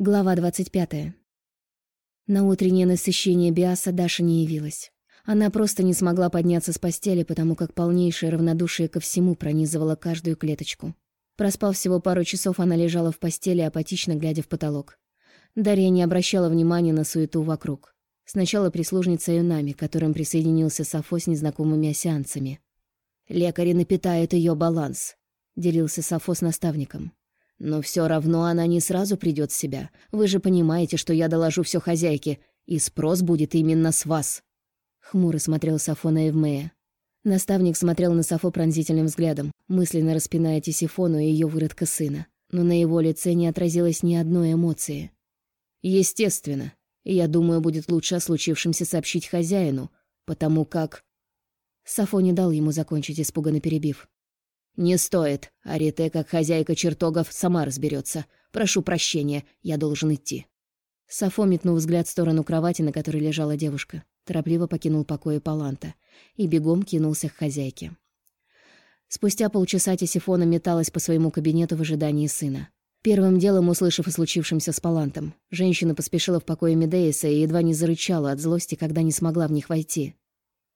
Глава 25. На утреннее насыщение Биаса Даша не явилась. Она просто не смогла подняться с постели, потому как полнейшее равнодушие ко всему пронизывало каждую клеточку. Проспав всего пару часов, она лежала в постели, апатично глядя в потолок. Дарья не обращала внимания на суету вокруг. Сначала прислужница Юнами, которым присоединился Сафо с незнакомыми осеанцами. «Лекари напитают ее баланс», — делился Сафо с наставником. Но все равно она не сразу придет в себя. Вы же понимаете, что я доложу все хозяйке, и спрос будет именно с вас. Хмуро смотрел Сафо на Эвмея. Наставник смотрел на Сафо пронзительным взглядом, мысленно распиная Тисифону и ее выродка сына. Но на его лице не отразилось ни одной эмоции. «Естественно. Я думаю, будет лучше о случившемся сообщить хозяину, потому как...» Сафо не дал ему закончить, испуганно перебив. «Не стоит. Арите, как хозяйка чертогов, сама разберется. Прошу прощения, я должен идти». Сафо метнул взгляд в сторону кровати, на которой лежала девушка. Торопливо покинул покои Паланта и бегом кинулся к хозяйке. Спустя полчаса Тисифона металась по своему кабинету в ожидании сына. Первым делом, услышав о случившемся с Палантом, женщина поспешила в покое Медеиса и едва не зарычала от злости, когда не смогла в них войти.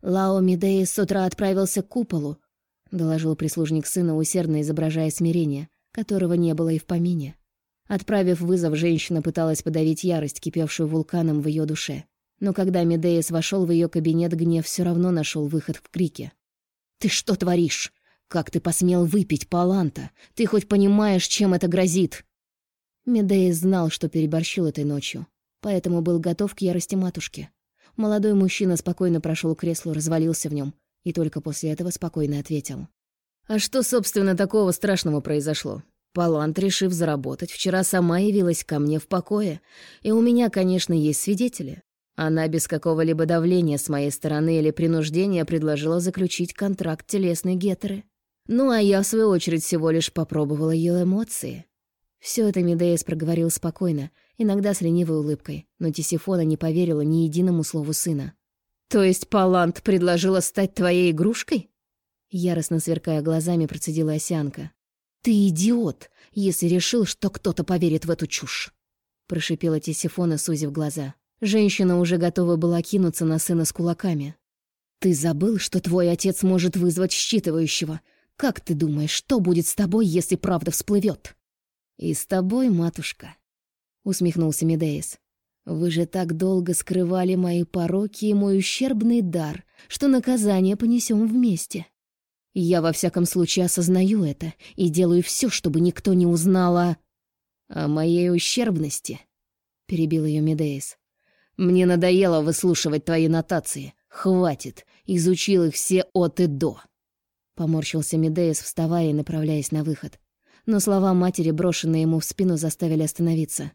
Лао Медеис с утра отправился к куполу, доложил прислужник сына, усердно изображая смирение, которого не было и в помине. Отправив вызов, женщина пыталась подавить ярость, кипевшую вулканом в ее душе. Но когда Медеис вошел в ее кабинет, гнев все равно нашел выход в крике. «Ты что творишь? Как ты посмел выпить Паланта? Ты хоть понимаешь, чем это грозит?» Медеис знал, что переборщил этой ночью, поэтому был готов к ярости матушки. Молодой мужчина спокойно прошел к креслу, развалился в нем, и только после этого спокойно ответил. «А что, собственно, такого страшного произошло? Палант, решив заработать, вчера сама явилась ко мне в покое, и у меня, конечно, есть свидетели. Она без какого-либо давления с моей стороны или принуждения предложила заключить контракт телесной гетеры. Ну, а я, в свою очередь, всего лишь попробовала ее эмоции». Все это Медеис проговорил спокойно, иногда с ленивой улыбкой, но Тисифона не поверила ни единому слову сына. «То есть Палант предложила стать твоей игрушкой?» Яростно сверкая глазами, процедила Осянка. «Ты идиот, если решил, что кто-то поверит в эту чушь!» Прошипела Тисифона, сузив глаза. Женщина уже готова была кинуться на сына с кулаками. «Ты забыл, что твой отец может вызвать считывающего? Как ты думаешь, что будет с тобой, если правда всплывет?» «И с тобой, матушка», — усмехнулся Медеис. Вы же так долго скрывали мои пороки и мой ущербный дар, что наказание понесем вместе. Я во всяком случае осознаю это и делаю все, чтобы никто не узнал о... о моей ущербности, — перебил ее Медеис. Мне надоело выслушивать твои нотации. Хватит, изучил их все от и до. Поморщился Медеис, вставая и направляясь на выход. Но слова матери, брошенные ему в спину, заставили остановиться.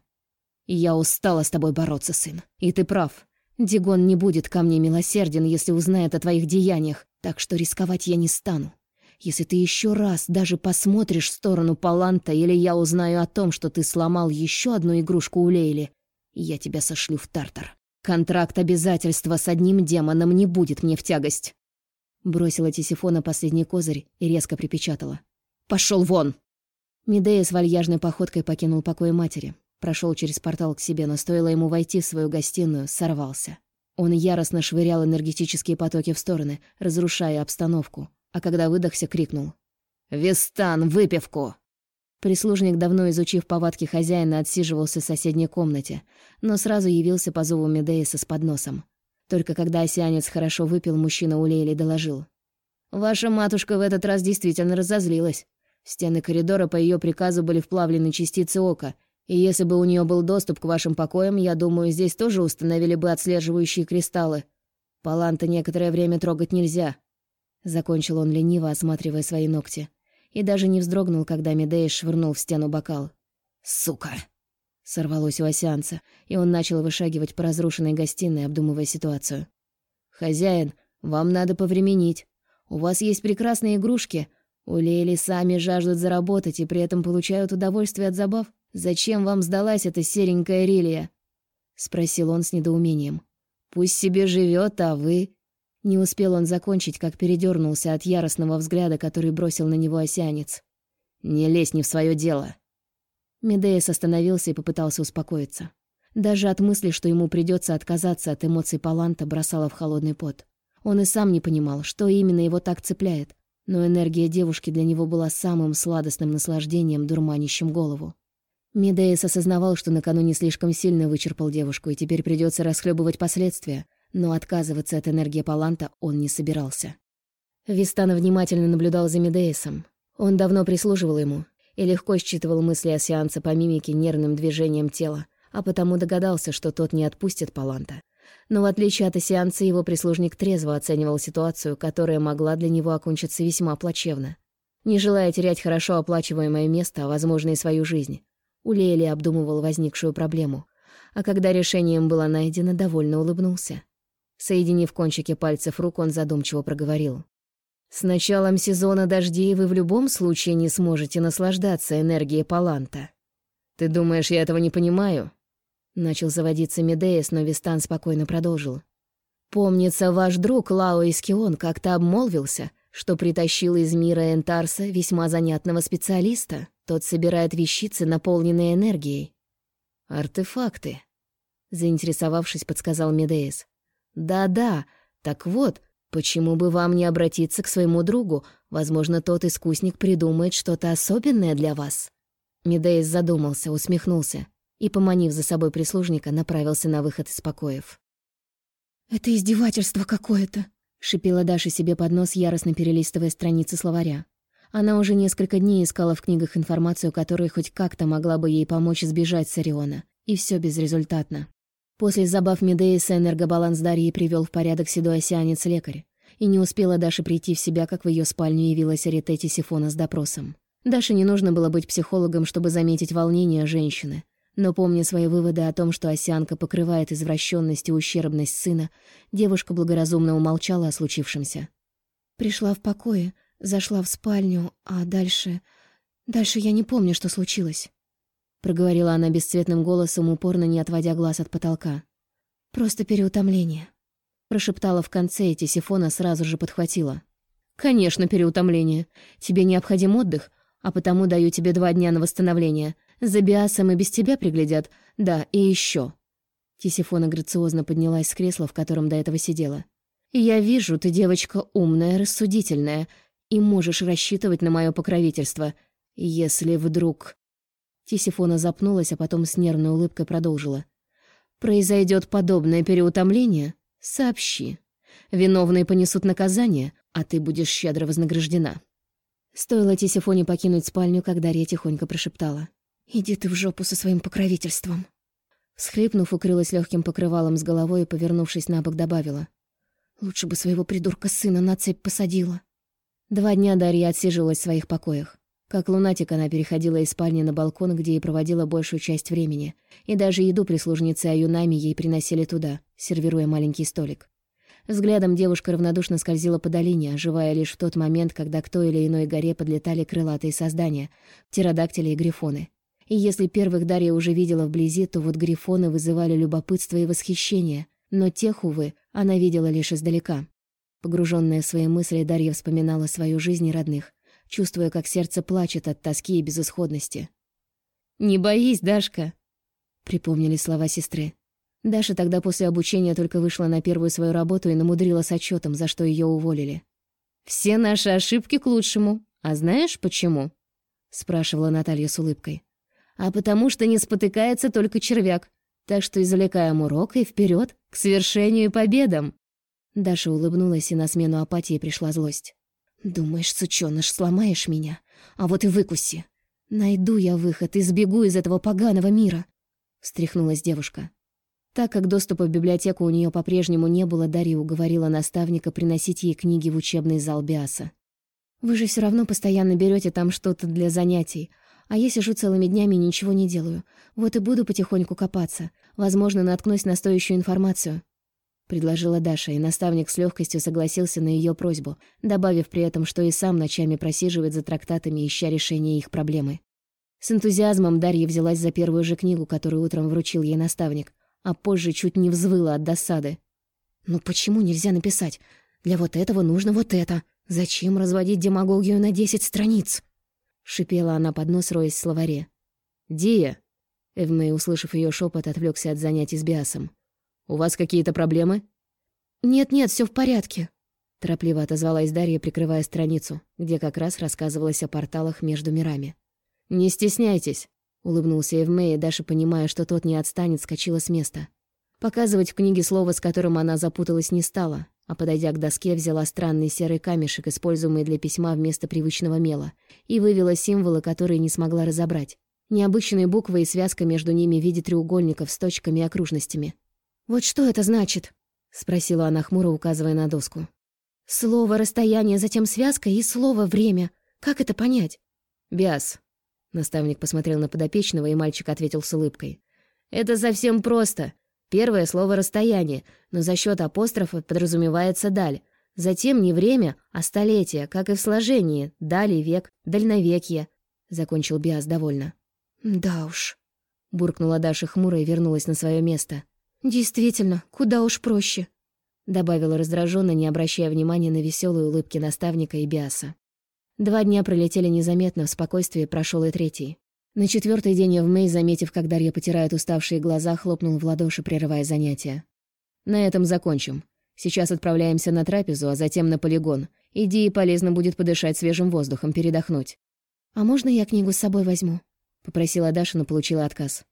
«Я устала с тобой бороться, сын. И ты прав. Дигон не будет ко мне милосерден, если узнает о твоих деяниях, так что рисковать я не стану. Если ты еще раз даже посмотришь в сторону Паланта, или я узнаю о том, что ты сломал еще одну игрушку у Лейли, я тебя сошлю в Тартар. Контракт обязательства с одним демоном не будет мне в тягость». Бросила Тисифона последний козырь и резко припечатала. «Пошел вон!» Медея с вальяжной походкой покинул покой матери. Прошел через портал к себе, но стоило ему войти в свою гостиную, сорвался. Он яростно швырял энергетические потоки в стороны, разрушая обстановку, а когда выдохся, крикнул. «Вестан, выпивку!» Прислужник, давно изучив повадки хозяина, отсиживался в соседней комнате, но сразу явился по зову Медеиса с подносом. Только когда осянец хорошо выпил, мужчина улеяли доложил. «Ваша матушка в этот раз действительно разозлилась. Стены коридора по ее приказу были вплавлены частицы ока, и если бы у нее был доступ к вашим покоям, я думаю, здесь тоже установили бы отслеживающие кристаллы. Паланта некоторое время трогать нельзя». Закончил он лениво, осматривая свои ногти. И даже не вздрогнул, когда Медея швырнул в стену бокал. «Сука!» Сорвалось у осянца, и он начал вышагивать по разрушенной гостиной, обдумывая ситуацию. «Хозяин, вам надо повременить. У вас есть прекрасные игрушки. У Лели сами жаждут заработать и при этом получают удовольствие от забав. «Зачем вам сдалась эта серенькая релия?» — спросил он с недоумением. «Пусть себе живет, а вы...» Не успел он закончить, как передернулся от яростного взгляда, который бросил на него осянец. «Не лезь не в свое дело!» Медеис остановился и попытался успокоиться. Даже от мысли, что ему придется отказаться от эмоций Паланта, бросало в холодный пот. Он и сам не понимал, что именно его так цепляет, но энергия девушки для него была самым сладостным наслаждением, дурманящим голову. Медеис осознавал, что накануне слишком сильно вычерпал девушку, и теперь придется расхлебывать последствия, но отказываться от энергии Паланта он не собирался. Вистана внимательно наблюдал за Медеисом. Он давно прислуживал ему и легко считывал мысли о сеансе по мимике нервным движением тела, а потому догадался, что тот не отпустит Паланта. Но в отличие от Осианца, его прислужник трезво оценивал ситуацию, которая могла для него окончиться весьма плачевно. Не желая терять хорошо оплачиваемое место, а, возможно, и свою жизнь, Улейли обдумывал возникшую проблему, а когда решением было найдено, довольно улыбнулся. Соединив кончики пальцев рук, он задумчиво проговорил. «С началом сезона дождей вы в любом случае не сможете наслаждаться энергией Паланта. Ты думаешь, я этого не понимаю?» Начал заводиться Медеяс, но Вистан спокойно продолжил. «Помнится, ваш друг Лао Искион как-то обмолвился, что притащил из мира Энтарса весьма занятного специалиста. Тот собирает вещицы, наполненные энергией. «Артефакты», — заинтересовавшись, подсказал Медеис. «Да-да, так вот, почему бы вам не обратиться к своему другу? Возможно, тот искусник придумает что-то особенное для вас». Медеис задумался, усмехнулся и, поманив за собой прислужника, направился на выход из покоев. «Это издевательство какое-то», — шипела Даша себе под нос, яростно перелистывая страницы словаря. Она уже несколько дней искала в книгах информацию, которая хоть как-то могла бы ей помочь сбежать с Ориона, и все безрезультатно. После забав Медеиса энергобаланс Дарьи привел в порядок седой осянец-лекарь, и не успела Даша прийти в себя, как в ее спальню явилась Аритети Сифона с допросом. Даше не нужно было быть психологом, чтобы заметить волнение женщины, но, помня свои выводы о том, что осянка покрывает извращенность и ущербность сына, девушка благоразумно умолчала о случившемся. «Пришла в покое, зашла в спальню, а дальше... Дальше я не помню, что случилось», — проговорила она бесцветным голосом, упорно не отводя глаз от потолка. «Просто переутомление», — прошептала в конце, и Тисифона сразу же подхватила. «Конечно, переутомление. Тебе необходим отдых, а потому даю тебе два дня на восстановление». За Биасом и без тебя приглядят. Да, и еще. Тисифона грациозно поднялась с кресла, в котором до этого сидела. «Я вижу, ты девочка умная, рассудительная, и можешь рассчитывать на мое покровительство. Если вдруг...» Тисифона запнулась, а потом с нервной улыбкой продолжила. «Произойдет подобное переутомление? Сообщи. Виновные понесут наказание, а ты будешь щедро вознаграждена». Стоило Тисифоне покинуть спальню, когда Дарья тихонько прошептала. «Иди ты в жопу со своим покровительством!» Схлипнув, укрылась легким покрывалом с головой и, повернувшись на бок, добавила. «Лучше бы своего придурка сына на цепь посадила». Два дня Дарья отсиживалась в своих покоях. Как лунатик она переходила из спальни на балкон, где и проводила большую часть времени. И даже еду прислужницы Аюнами ей приносили туда, сервируя маленький столик. Взглядом девушка равнодушно скользила по долине, оживая лишь в тот момент, когда к той или иной горе подлетали крылатые создания — птеродактили и грифоны. И если первых Дарья уже видела вблизи, то вот грифоны вызывали любопытство и восхищение. Но тех, увы, она видела лишь издалека. Погруженная в свои мысли, Дарья вспоминала свою жизнь и родных, чувствуя, как сердце плачет от тоски и безысходности. «Не боись, Дашка!» — припомнили слова сестры. Даша тогда после обучения только вышла на первую свою работу и намудрила с отчетом, за что ее уволили. «Все наши ошибки к лучшему. А знаешь, почему?» — спрашивала Наталья с улыбкой а потому что не спотыкается только червяк. Так что извлекаем урок и вперед к свершению и победам. Даша улыбнулась, и на смену апатии пришла злость. «Думаешь, сучёныш, сломаешь меня? А вот и выкуси. Найду я выход и сбегу из этого поганого мира!» Встряхнулась девушка. Так как доступа в библиотеку у нее по-прежнему не было, Дарья уговорила наставника приносить ей книги в учебный зал Биаса. «Вы же все равно постоянно берете там что-то для занятий, а я сижу целыми днями и ничего не делаю. Вот и буду потихоньку копаться. Возможно, наткнусь на стоящую информацию. Предложила Даша, и наставник с легкостью согласился на ее просьбу, добавив при этом, что и сам ночами просиживает за трактатами, ища решения их проблемы. С энтузиазмом Дарья взялась за первую же книгу, которую утром вручил ей наставник, а позже чуть не взвыла от досады. «Ну почему нельзя написать? Для вот этого нужно вот это. Зачем разводить демагогию на десять страниц?» шипела она под нос, роясь в словаре. «Дия!» Эвмей, услышав ее шепот, отвлекся от занятий с Биасом. «У вас какие-то проблемы?» «Нет-нет, все в порядке», — торопливо отозвалась Дарья, прикрывая страницу, где как раз рассказывалось о порталах между мирами. «Не стесняйтесь», — улыбнулся Эвмей, и Даша, понимая, что тот не отстанет, скочила с места. Показывать в книге слово, с которым она запуталась, не стала, а, подойдя к доске, взяла странный серый камешек, используемый для письма вместо привычного мела, и вывела символы, которые не смогла разобрать. Необычные буквы и связка между ними в виде треугольников с точками и окружностями. «Вот что это значит?» — спросила она хмуро, указывая на доску. «Слово «расстояние», затем связка и слово «время». Как это понять?» «Биас». Наставник посмотрел на подопечного, и мальчик ответил с улыбкой. «Это совсем просто. Первое слово «расстояние», но за счет апострофа подразумевается «даль». Затем не время, а столетие, как и в сложении «дали век», «дальновекье», — закончил Биас довольно. «Да уж», — буркнула Даша хмуро и вернулась на свое место. «Действительно, куда уж проще», — добавила раздраженно, не обращая внимания на веселые улыбки наставника и Биаса. Два дня пролетели незаметно, в спокойствии прошел и третий. На четвертый день в Мэй, заметив, как Дарья потирает уставшие глаза, хлопнул в ладоши, прерывая занятия. «На этом закончим. Сейчас отправляемся на трапезу, а затем на полигон. Иди, и полезно будет подышать свежим воздухом, передохнуть». «А можно я книгу с собой возьму?» Попросила Даша, но получила отказ.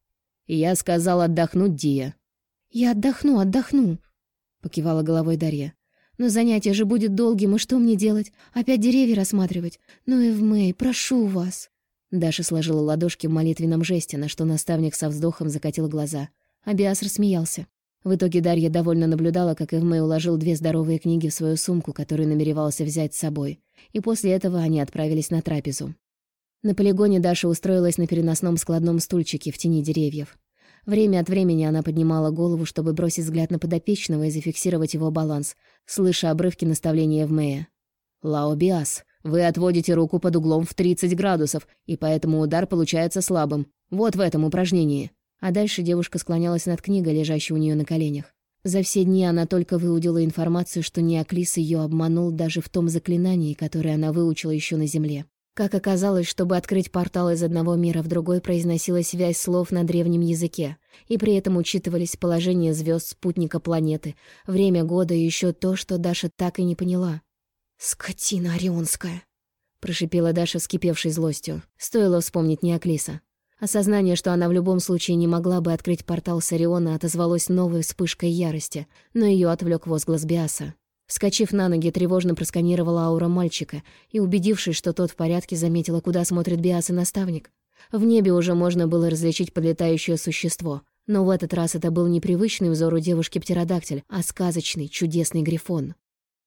«Я сказал отдохнуть, Дия». «Я отдохну, отдохну», — покивала головой Дарья. «Но занятие же будет долгим, и что мне делать? Опять деревья рассматривать? Ну, Эвмэй, прошу вас». Даша сложила ладошки в молитвенном жесте, на что наставник со вздохом закатил глаза. А Биас рассмеялся. В итоге Дарья довольно наблюдала, как Эвмэй уложил две здоровые книги в свою сумку, которую намеревался взять с собой. И после этого они отправились на трапезу. На полигоне Даша устроилась на переносном складном стульчике в тени деревьев. Время от времени она поднимала голову, чтобы бросить взгляд на подопечного и зафиксировать его баланс, слыша обрывки наставления Эвмея. «Лао Биас, вы отводите руку под углом в 30 градусов, и поэтому удар получается слабым. Вот в этом упражнении». А дальше девушка склонялась над книгой, лежащей у нее на коленях. За все дни она только выудила информацию, что Неоклис ее обманул даже в том заклинании, которое она выучила еще на земле. Как оказалось, чтобы открыть портал из одного мира в другой, произносилась связь слов на древнем языке, и при этом учитывались положение звезд спутника планеты, время года и еще то, что Даша так и не поняла. «Скотина орионская!» — прошипела Даша, вскипевшей злостью. Стоило вспомнить Неоклиса. Осознание, что она в любом случае не могла бы открыть портал с Ориона, отозвалось новой вспышкой ярости, но ее отвлек возглас Биаса. Вскочив на ноги, тревожно просканировала аура мальчика и, убедившись, что тот в порядке, заметила, куда смотрит Биас и наставник. В небе уже можно было различить подлетающее существо, но в этот раз это был непривычный взору девушки-птеродактиль, а сказочный, чудесный грифон.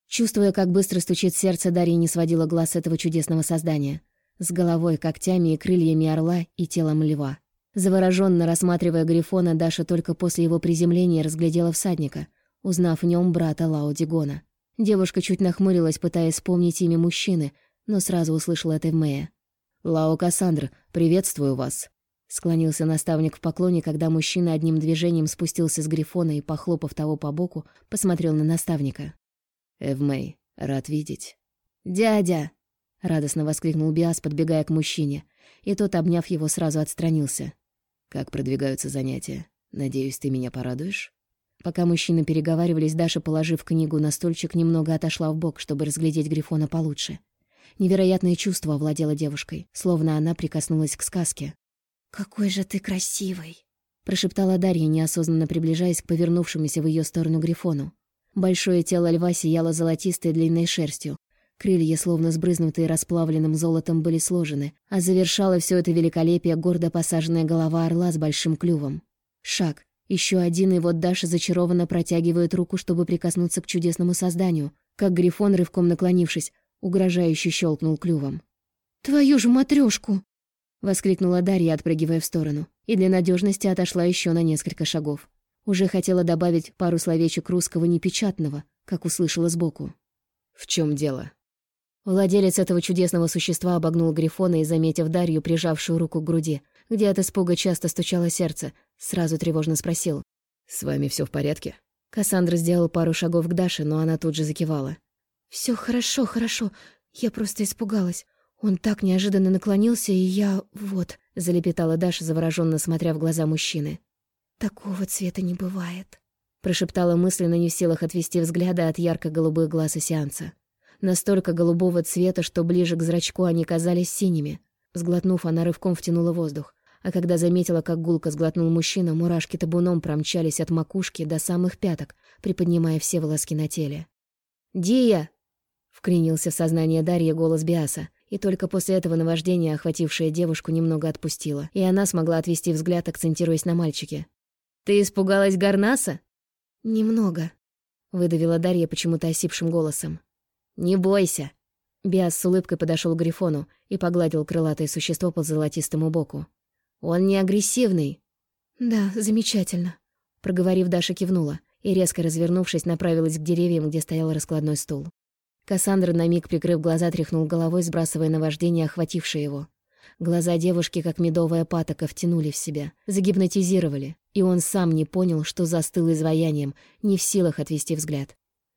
Чувствуя, как быстро стучит сердце, Дарья не сводила глаз этого чудесного создания. С головой, когтями и крыльями орла и телом льва. Завороженно рассматривая Грифона, Даша только после его приземления разглядела всадника, узнав в нем брата Лао Дигона. Девушка чуть нахмурилась, пытаясь вспомнить имя мужчины, но сразу услышала это Мэя. «Лао Кассандр, приветствую вас!» Склонился наставник в поклоне, когда мужчина одним движением спустился с Грифона и, похлопав того по боку, посмотрел на наставника. «Эвмэй, рад видеть». «Дядя!» — радостно воскликнул Биас, подбегая к мужчине, и тот, обняв его, сразу отстранился. «Как продвигаются занятия? Надеюсь, ты меня порадуешь?» Пока мужчины переговаривались, Даша, положив книгу на стульчик, немного отошла в бок, чтобы разглядеть Грифона получше. Невероятное чувство овладело девушкой, словно она прикоснулась к сказке. «Какой же ты красивый!» — прошептала Дарья, неосознанно приближаясь к повернувшемуся в ее сторону Грифону. Большое тело льва сияло золотистой длинной шерстью. Крылья, словно сбрызнутые расплавленным золотом, были сложены, а завершала все это великолепие гордо посаженная голова орла с большим клювом. Шаг, еще один, и вот Даша зачарованно протягивает руку, чтобы прикоснуться к чудесному созданию, как Грифон, рывком наклонившись, угрожающе щелкнул клювом. «Твою же матрёшку!» — воскликнула Дарья, отпрыгивая в сторону, и для надежности отошла еще на несколько шагов. Уже хотела добавить пару словечек русского непечатного, как услышала сбоку. «В чем дело?» Владелец этого чудесного существа обогнул Грифона и, заметив Дарью, прижавшую руку к груди, где от испуга часто стучало сердце, сразу тревожно спросил. «С вами все в порядке?» Кассандра сделал пару шагов к Даше, но она тут же закивала. Все хорошо, хорошо. Я просто испугалась. Он так неожиданно наклонился, и я... Вот, залепетала Даша, завороженно смотря в глаза мужчины. Такого цвета не бывает. Прошептала мысленно, не в силах отвести взгляда от ярко-голубых глаз сеанса. Настолько голубого цвета, что ближе к зрачку они казались синими. Сглотнув, она рывком втянула воздух. А когда заметила, как гулко сглотнул мужчина, мурашки табуном промчались от макушки до самых пяток, приподнимая все волоски на теле. «Дия!» — вклинился в сознание Дарья голос Биаса. И только после этого наваждение, охватившее девушку, немного отпустило, и она смогла отвести взгляд, акцентируясь на мальчике. «Ты испугалась Гарнаса?» «Немного», — выдавила Дарья почему-то осипшим голосом. «Не бойся». Биас с улыбкой подошел к Грифону и погладил крылатое существо по золотистому боку. «Он не агрессивный». «Да, замечательно», — проговорив, Даша кивнула и, резко развернувшись, направилась к деревьям, где стоял раскладной стул. Кассандра, на миг прикрыв глаза, тряхнул головой, сбрасывая наваждение, охватившее его. Глаза девушки, как медовая патока, втянули в себя, загипнотизировали, и он сам не понял, что застыл изваянием, не в силах отвести взгляд.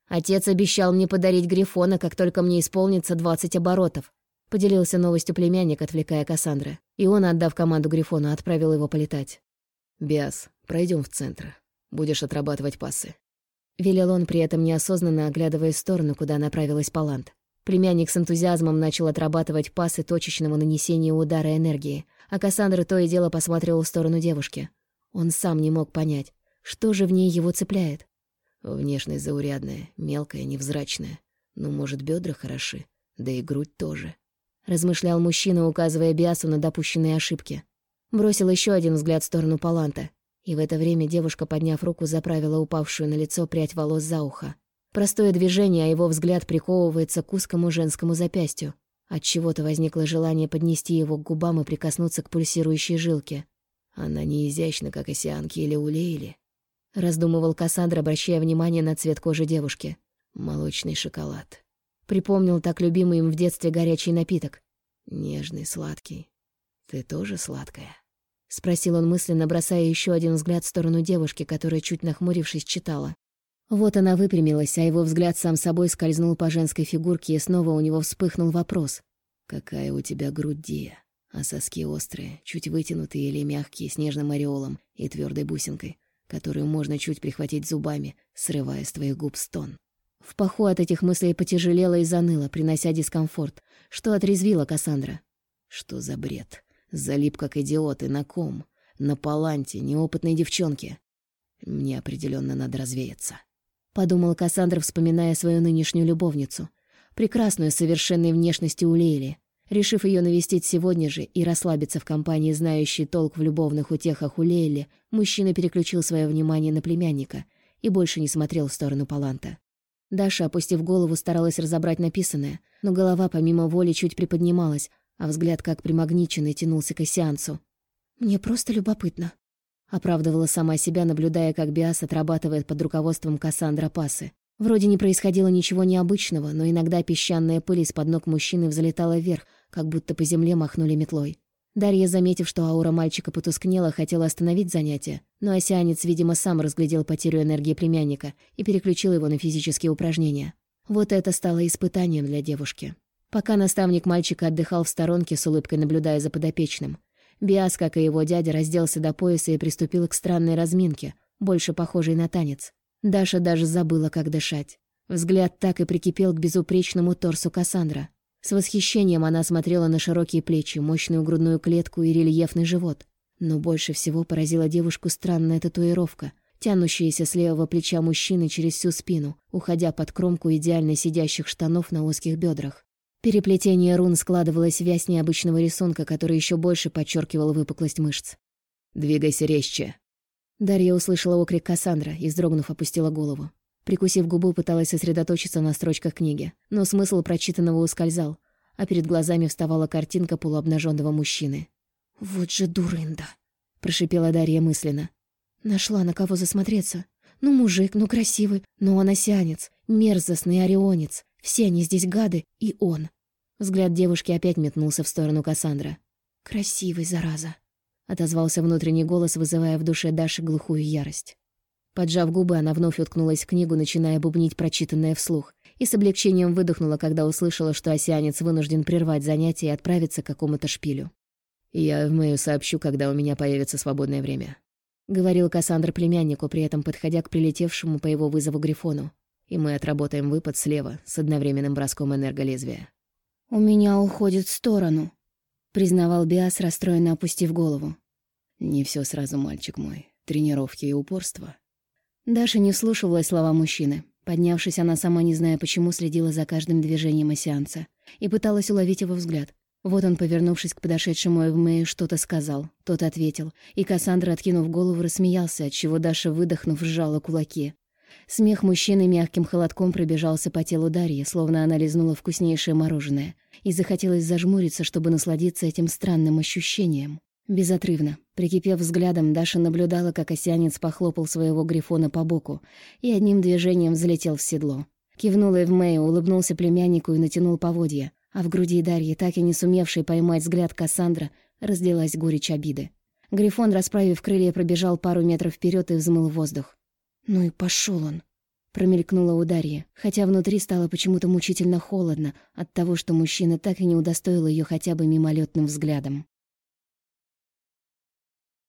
«Отец обещал мне подарить Грифона, как только мне исполнится двадцать оборотов», поделился новостью племянник, отвлекая Кассандра. И он, отдав команду Грифону, отправил его полетать. «Биас, пройдем в центр. Будешь отрабатывать пасы». Велел он при этом неосознанно, оглядывая сторону, куда направилась Палант. Племянник с энтузиазмом начал отрабатывать пасы точечного нанесения удара энергии, а Кассандра то и дело посмотрела в сторону девушки. Он сам не мог понять, что же в ней его цепляет. Внешность заурядная, мелкая, невзрачная. Ну, может, бедра хороши, да и грудь тоже. Размышлял мужчина, указывая Биасу на допущенные ошибки. Бросил еще один взгляд в сторону Паланта. И в это время девушка, подняв руку, заправила упавшую на лицо прядь волос за ухо. Простое движение, а его взгляд приковывается к узкому женскому запястью. От чего то возникло желание поднести его к губам и прикоснуться к пульсирующей жилке. Она не изящна, как осянки или улейли. Раздумывал Кассандра, обращая внимание на цвет кожи девушки. Молочный шоколад. Припомнил так любимый им в детстве горячий напиток. Нежный, сладкий. Ты тоже сладкая? — спросил он мысленно, бросая еще один взгляд в сторону девушки, которая, чуть нахмурившись, читала. Вот она выпрямилась, а его взгляд сам собой скользнул по женской фигурке, и снова у него вспыхнул вопрос. «Какая у тебя грудь? А соски острые, чуть вытянутые или мягкие, с нежным ореолом и твердой бусинкой, которую можно чуть прихватить зубами, срывая с твоих губ стон». В паху от этих мыслей потяжелело и заныло, принося дискомфорт, что отрезвила Кассандра. «Что за бред?» Залип как идиот и на ком? На паланте, неопытной девчонке. Мне определенно надо развеяться. Подумал Кассандра, вспоминая свою нынешнюю любовницу. Прекрасную, совершенной внешности Улейли. Решив ее навестить сегодня же и расслабиться в компании знающей толк в любовных утехах Улейли, мужчина переключил свое внимание на племянника и больше не смотрел в сторону Паланта. Даша, опустив голову, старалась разобрать написанное, но голова помимо воли чуть приподнималась, а взгляд как примагниченный тянулся к сеансу. «Мне просто любопытно», — оправдывала сама себя, наблюдая, как Биас отрабатывает под руководством Кассандра пасы. Вроде не происходило ничего необычного, но иногда песчаная пыль из-под ног мужчины взлетала вверх, как будто по земле махнули метлой. Дарья, заметив, что аура мальчика потускнела, хотела остановить занятие, но осянец, видимо, сам разглядел потерю энергии племянника и переключил его на физические упражнения. Вот это стало испытанием для девушки. Пока наставник мальчика отдыхал в сторонке, с улыбкой наблюдая за подопечным, Биас, как и его дядя, разделся до пояса и приступил к странной разминке, больше похожей на танец. Даша даже забыла, как дышать. Взгляд так и прикипел к безупречному торсу Кассандра. С восхищением она смотрела на широкие плечи, мощную грудную клетку и рельефный живот. Но больше всего поразила девушку странная татуировка, тянущаяся с левого плеча мужчины через всю спину, уходя под кромку идеально сидящих штанов на узких бедрах. Переплетение рун складывалось в вязь необычного рисунка, который еще больше подчеркивал выпуклость мышц. «Двигайся резче!» Дарья услышала окрик Кассандра и, вздрогнув, опустила голову. Прикусив губу, пыталась сосредоточиться на строчках книги, но смысл прочитанного ускользал, а перед глазами вставала картинка полуобнаженного мужчины. «Вот же дурында!» — прошипела Дарья мысленно. «Нашла на кого засмотреться. Ну, мужик, ну, красивый, но он осянец, мерзостный орионец. Все они здесь гады, и он. Взгляд девушки опять метнулся в сторону Кассандра. «Красивый, зараза!» — отозвался внутренний голос, вызывая в душе Даши глухую ярость. Поджав губы, она вновь уткнулась в книгу, начиная бубнить прочитанное вслух, и с облегчением выдохнула, когда услышала, что осянец вынужден прервать занятие и отправиться к какому-то шпилю. «Я в Мэю сообщу, когда у меня появится свободное время», — говорил Кассандр племяннику, при этом подходя к прилетевшему по его вызову Грифону. «И мы отработаем выпад слева с одновременным броском энерголезвия». «У меня уходит в сторону», — признавал Биас, расстроенно опустив голову. «Не все сразу, мальчик мой. Тренировки и упорство». Даша не вслушивалась слова мужчины. Поднявшись, она сама не зная почему следила за каждым движением осеанца и пыталась уловить его взгляд. Вот он, повернувшись к подошедшему Эвмею, что-то сказал. Тот ответил, и Кассандра, откинув голову, рассмеялся, отчего Даша, выдохнув, сжала кулаки. Смех мужчины мягким холодком пробежался по телу Дарьи, словно она лизнула вкуснейшее мороженое, и захотелось зажмуриться, чтобы насладиться этим странным ощущением. Безотрывно, прикипев взглядом, Даша наблюдала, как осянец похлопал своего грифона по боку и одним движением взлетел в седло. Кивнул Эвмею, улыбнулся племяннику и натянул поводья, а в груди Дарьи, так и не сумевшей поймать взгляд Кассандра, разделась горечь обиды. Грифон, расправив крылья, пробежал пару метров вперед и взмыл воздух. «Ну и пошел он!» Промелькнула у Дарьи, хотя внутри стало почему-то мучительно холодно от того, что мужчина так и не удостоил ее хотя бы мимолетным взглядом.